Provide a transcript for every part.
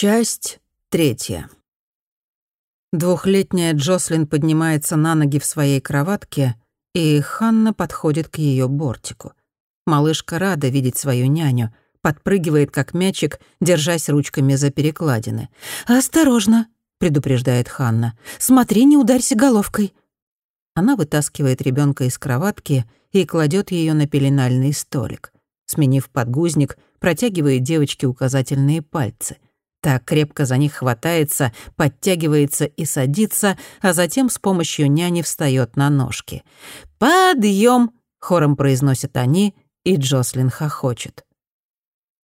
Часть третья. Двухлетняя Джослин поднимается на ноги в своей кроватке, и Ханна подходит к ее бортику. Малышка рада видеть свою няню, подпрыгивает как мячик, держась ручками за перекладины. «Осторожно!» — предупреждает Ханна. «Смотри, не ударься головкой!» Она вытаскивает ребенка из кроватки и кладет ее на пеленальный столик. Сменив подгузник, протягивает девочке указательные пальцы — так крепко за них хватается, подтягивается и садится, а затем с помощью няни встает на ножки. «Подъем!» — хором произносят они, и Джослин хохочет.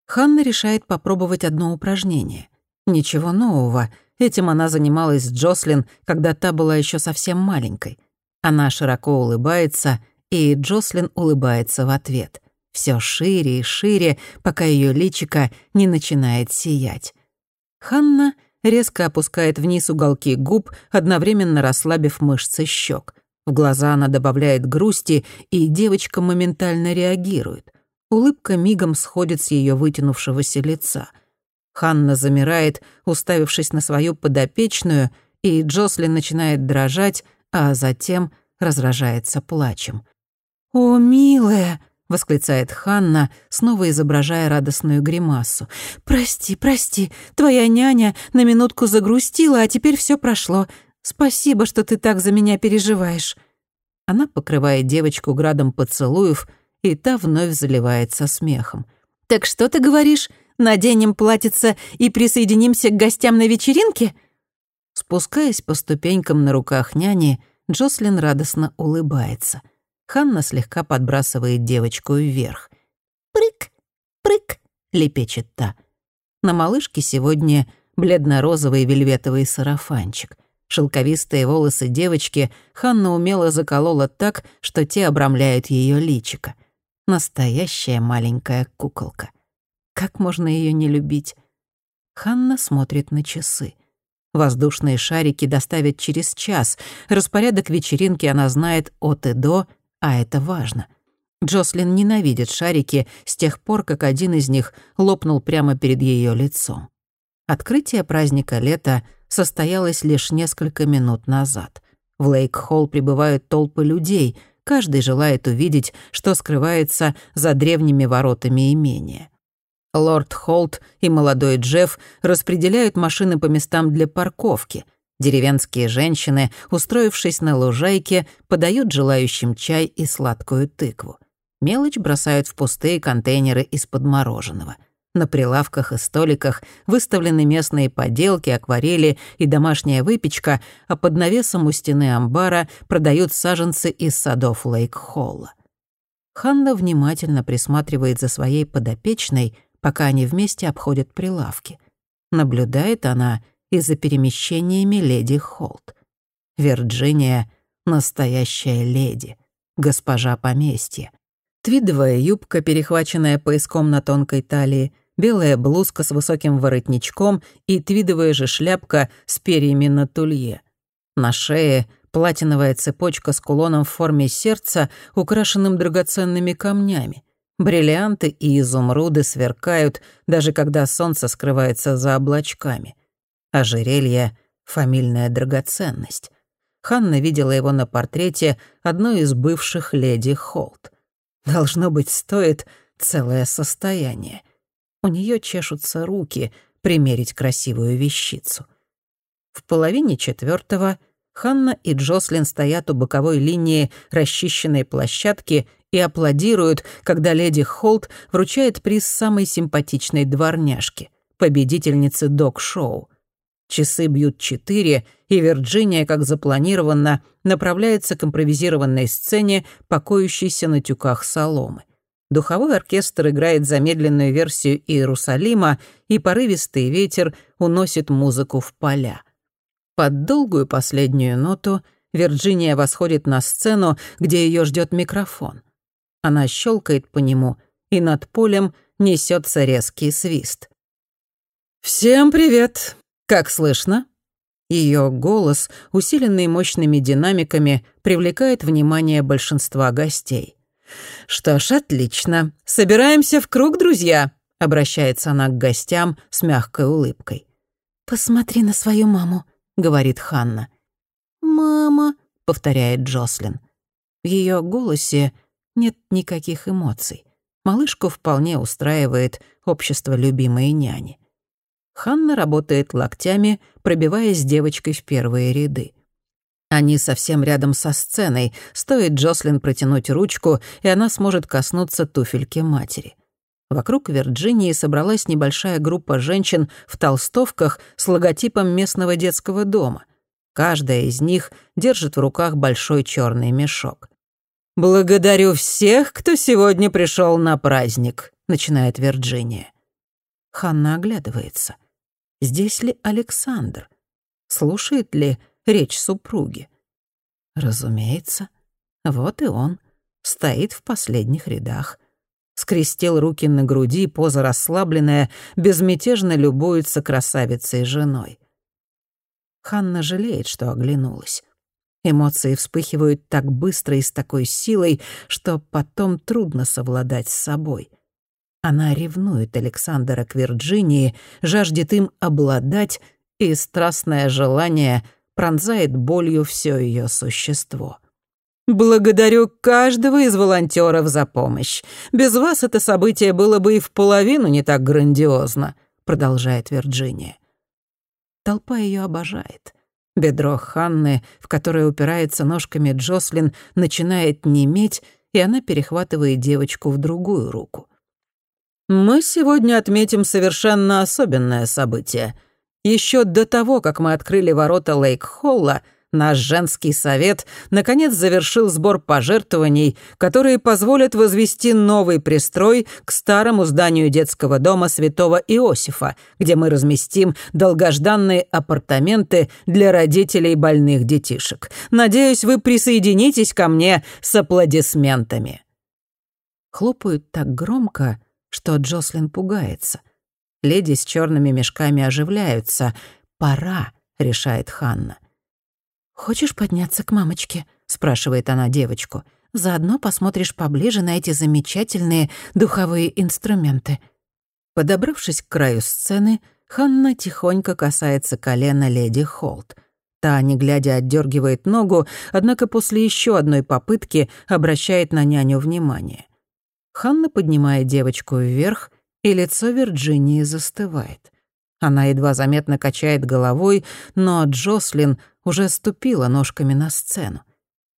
Ханна решает попробовать одно упражнение. Ничего нового. Этим она занималась с Джослин, когда та была еще совсем маленькой. Она широко улыбается, и Джослин улыбается в ответ. Все шире и шире, пока ее личико не начинает сиять. Ханна резко опускает вниз уголки губ, одновременно расслабив мышцы щек. В глаза она добавляет грусти, и девочка моментально реагирует. Улыбка мигом сходит с ее вытянувшегося лица. Ханна замирает, уставившись на свою подопечную, и Джослин начинает дрожать, а затем разражается плачем. «О, милая!» Восклицает Ханна, снова изображая радостную гримасу. «Прости, прости, твоя няня на минутку загрустила, а теперь все прошло. Спасибо, что ты так за меня переживаешь». Она покрывает девочку градом поцелуев, и та вновь заливается смехом. «Так что ты говоришь? Наденем платьице и присоединимся к гостям на вечеринке?» Спускаясь по ступенькам на руках няни, Джослин радостно улыбается — Ханна слегка подбрасывает девочку вверх. «Прыг, прыг», — лепечет та. На малышке сегодня бледно-розовый вельветовый сарафанчик. Шелковистые волосы девочки Ханна умело заколола так, что те обрамляют ее личико. Настоящая маленькая куколка. Как можно ее не любить? Ханна смотрит на часы. Воздушные шарики доставят через час. Распорядок вечеринки она знает от и до, а это важно. Джослин ненавидит шарики с тех пор, как один из них лопнул прямо перед ее лицом. Открытие праздника лета состоялось лишь несколько минут назад. В Лейк-Холл прибывают толпы людей, каждый желает увидеть, что скрывается за древними воротами имения. Лорд Холт и молодой Джефф распределяют машины по местам для парковки. Деревенские женщины, устроившись на лужайке, подают желающим чай и сладкую тыкву. Мелочь бросают в пустые контейнеры из-под мороженого. На прилавках и столиках выставлены местные поделки, акварели и домашняя выпечка, а под навесом у стены амбара продают саженцы из садов Лейк-Холла. Ханна внимательно присматривает за своей подопечной, пока они вместе обходят прилавки. Наблюдает она и за перемещениями леди Холт. Вирджиния — настоящая леди, госпожа поместья. Твидовая юбка, перехваченная пояском на тонкой талии, белая блузка с высоким воротничком и твидовая же шляпка с перьями на тулье. На шее платиновая цепочка с кулоном в форме сердца, украшенным драгоценными камнями. Бриллианты и изумруды сверкают, даже когда солнце скрывается за облачками. Ожерелье — фамильная драгоценность. Ханна видела его на портрете одной из бывших леди Холт. Должно быть, стоит целое состояние. У нее чешутся руки примерить красивую вещицу. В половине четвертого Ханна и Джослин стоят у боковой линии расчищенной площадки и аплодируют, когда леди Холт вручает приз самой симпатичной дворняжке, победительнице док-шоу. Часы бьют четыре, и Вирджиния, как запланировано, направляется к импровизированной сцене, покоящейся на тюках соломы. Духовой оркестр играет замедленную версию Иерусалима, и порывистый ветер уносит музыку в поля. Под долгую последнюю ноту Вирджиния восходит на сцену, где ее ждет микрофон. Она щелкает по нему, и над полем несется резкий свист. «Всем привет! «Как слышно?» Ее голос, усиленный мощными динамиками, привлекает внимание большинства гостей. «Что ж, отлично. Собираемся в круг, друзья», — обращается она к гостям с мягкой улыбкой. «Посмотри на свою маму», — говорит Ханна. «Мама», — повторяет Джослин. В ее голосе нет никаких эмоций. Малышку вполне устраивает общество любимой няни. Ханна работает локтями, пробиваясь девочкой в первые ряды. Они совсем рядом со сценой. Стоит Джослин протянуть ручку, и она сможет коснуться туфельки матери. Вокруг Вирджинии собралась небольшая группа женщин в толстовках с логотипом местного детского дома. Каждая из них держит в руках большой черный мешок. «Благодарю всех, кто сегодня пришел на праздник», — начинает Вирджиния. Ханна оглядывается. Здесь ли Александр? Слушает ли речь супруги? Разумеется. Вот и он. Стоит в последних рядах. Скрестил руки на груди, поза расслабленная, безмятежно любуется красавицей женой. Ханна жалеет, что оглянулась. Эмоции вспыхивают так быстро и с такой силой, что потом трудно совладать с собой. Она ревнует Александра к Вирджинии, жаждет им обладать, и страстное желание пронзает болью все ее существо. «Благодарю каждого из волонтеров за помощь. Без вас это событие было бы и в половину не так грандиозно», — продолжает Вирджиния. Толпа ее обожает. Бедро Ханны, в которое упирается ножками Джослин, начинает неметь, и она перехватывает девочку в другую руку. «Мы сегодня отметим совершенно особенное событие. Еще до того, как мы открыли ворота Лейк-Холла, Наш женский совет наконец завершил сбор пожертвований, которые позволят возвести новый пристрой к старому зданию детского дома святого Иосифа, где мы разместим долгожданные апартаменты для родителей больных детишек. Надеюсь, вы присоединитесь ко мне с аплодисментами. Хлопают так громко, что Джослин пугается. Леди с черными мешками оживляются. «Пора», — решает Ханна. «Хочешь подняться к мамочке?» — спрашивает она девочку. «Заодно посмотришь поближе на эти замечательные духовые инструменты». Подобравшись к краю сцены, Ханна тихонько касается колена леди Холт. Та, не глядя, отдергивает ногу, однако после еще одной попытки обращает на няню внимание. Ханна поднимает девочку вверх, и лицо Вирджинии застывает. Она едва заметно качает головой, но Джослин уже ступила ножками на сцену.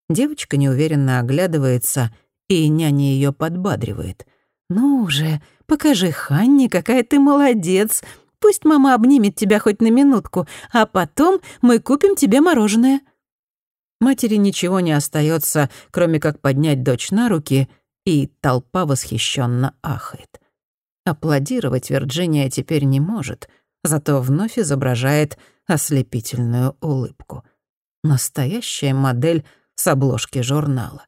Девочка неуверенно оглядывается, и няня ее подбадривает. «Ну уже, покажи Ханне, какая ты молодец. Пусть мама обнимет тебя хоть на минутку, а потом мы купим тебе мороженое». Матери ничего не остается, кроме как поднять дочь на руки, и толпа восхищенно ахает. Аплодировать Вирджиния теперь не может — зато вновь изображает ослепительную улыбку. Настоящая модель с обложки журнала.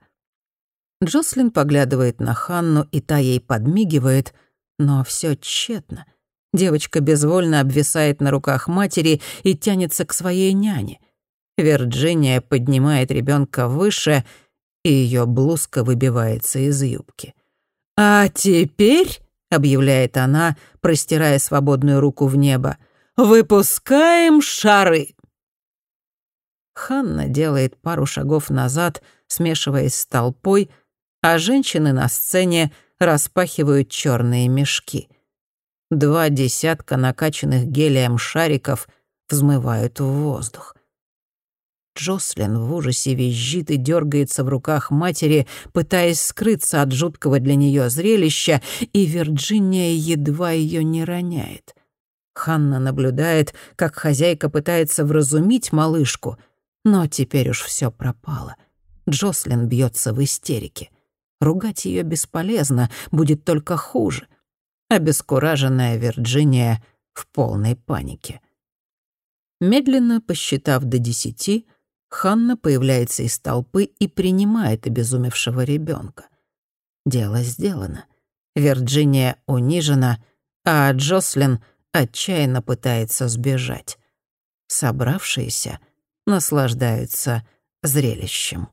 Джослин поглядывает на Ханну, и та ей подмигивает, но все тщетно. Девочка безвольно обвисает на руках матери и тянется к своей няне. Вирджиния поднимает ребенка выше, и ее блузка выбивается из юбки. «А теперь...» — объявляет она, простирая свободную руку в небо. «Выпускаем шары!» Ханна делает пару шагов назад, смешиваясь с толпой, а женщины на сцене распахивают черные мешки. Два десятка накачанных гелием шариков взмывают в воздух. Джослин в ужасе визжит и дергается в руках матери, пытаясь скрыться от жуткого для нее зрелища, и Вирджиния едва ее не роняет. Ханна наблюдает, как хозяйка пытается вразумить малышку, но теперь уж все пропало. Джослин бьется в истерике. Ругать ее бесполезно, будет только хуже. Обескураженная Вирджиния в полной панике. Медленно посчитав до десяти, Ханна появляется из толпы и принимает обезумевшего ребенка. Дело сделано. Вирджиния унижена, а Джослин отчаянно пытается сбежать. Собравшиеся наслаждаются зрелищем.